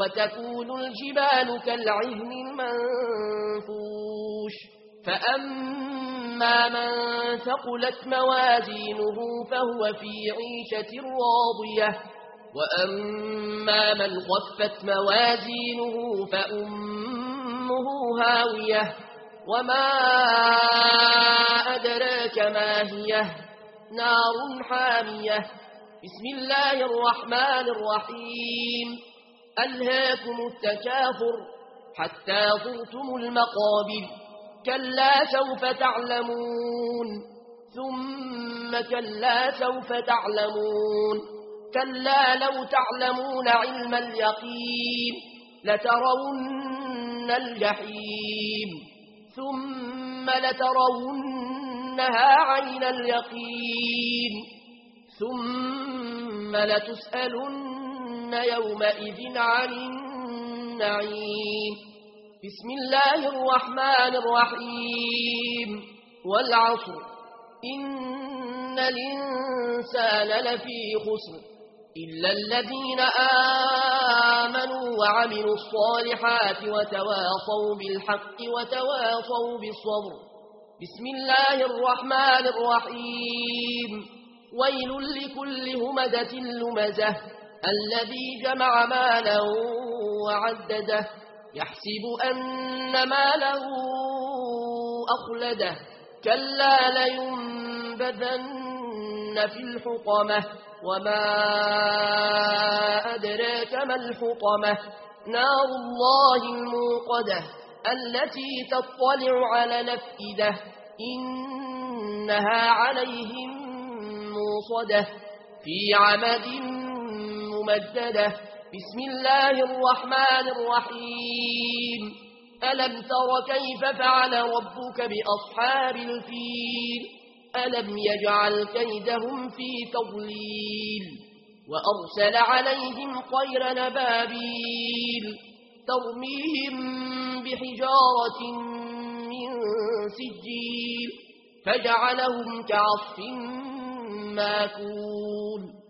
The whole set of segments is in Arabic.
وتكون الجبال كالعهن المنفوش. فأما من ثقلت موازينه فهو في عيشة راضية. وأما من غفت موازينه فأمه هاوية. وما أدراك ما هي؟ نار حامية. بسم الله الرحمن الرحيم. ألهاكم التكاثر حتى ظرتم المقابر كلا سوف تعلمون ثم كلا سوف تعلمون كلا لو تعلمون علم اليقين لترون الجحيم ثم لترونها عين اليقين ثم لتسألن يومئذ عن النعيم بسم الله الرحمن الرحيم والعصر إن الإنسان لفي خسر إلا الذين آمنوا وعملوا الصالحات وتواصوا بالحق وتواصوا بالصبر بسم الله الرحمن الرحيم ويل لكل همدة لمزه الذي جمع مالا وعدده يحسب أن ماله أخلده. كلا لينبذن في الحطمة وما أدراك ما الحطمة. نار الله الموقدة التي تطلع على نفئده إنها عليهم موصدة. في عمد ممددة. بسم الله الرحمن الرحيم. ألم تر كيف فعل ربك بأصحاب الفيل؟ ألم يجعل كيدهم في تضليل؟ وأرسل عليهم خير نبابيل. ترميهم بحجارة من سجيل. فجعلهم كعصف ماكون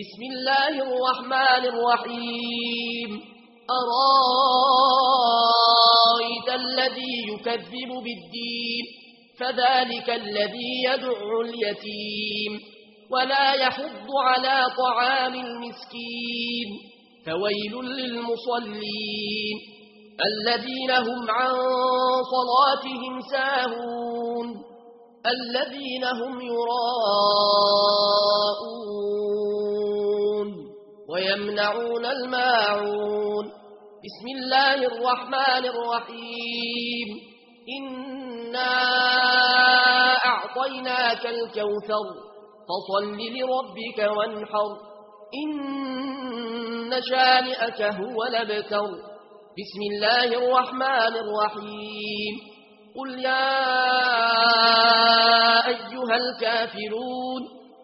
بسم الله الرحمن الرحيم. أرأيت الذي يكذب بالدين؟ فذلك الذي يدعو اليتيم. ولا يحض على طعام المسكين. فويل للمصلين. الذين هم عن صلاتهم ساهون. الذين هم يراءون. ويمنعون الماعون بسم الله الرحمن الرحيم إنا أعطيناك الكوثر فصل لربك وانحر إن شانئك هو لبتر بسم الله الرحمن الرحيم قل يا أيها الكافرون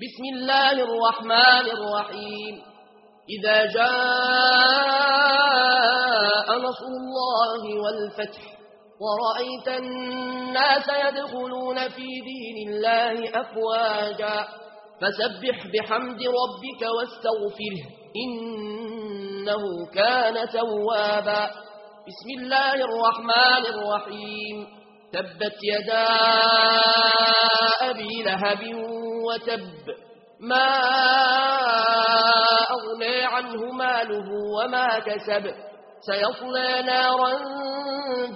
بسم الله الرحمن الرحيم. إذا جاء نصر الله والفتح ورأيت الناس يدخلون في دين الله أفواجا فسبح بحمد ربك واستغفره إنه كان توابا. بسم الله الرحمن الرحيم. تبت يدا أبي لهب وتب ما أغنى عنه ماله وما كسب. سيصلى نارا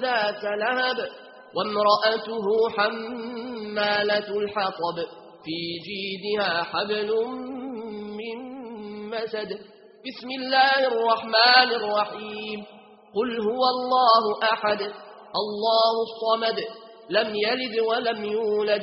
ذات لهب وامرأته حمالة الحطب. في جيدها حبل من مسد. بسم الله الرحمن الرحيم. قل هو الله أحد. الله الصمد. لم يلد ولم يولد.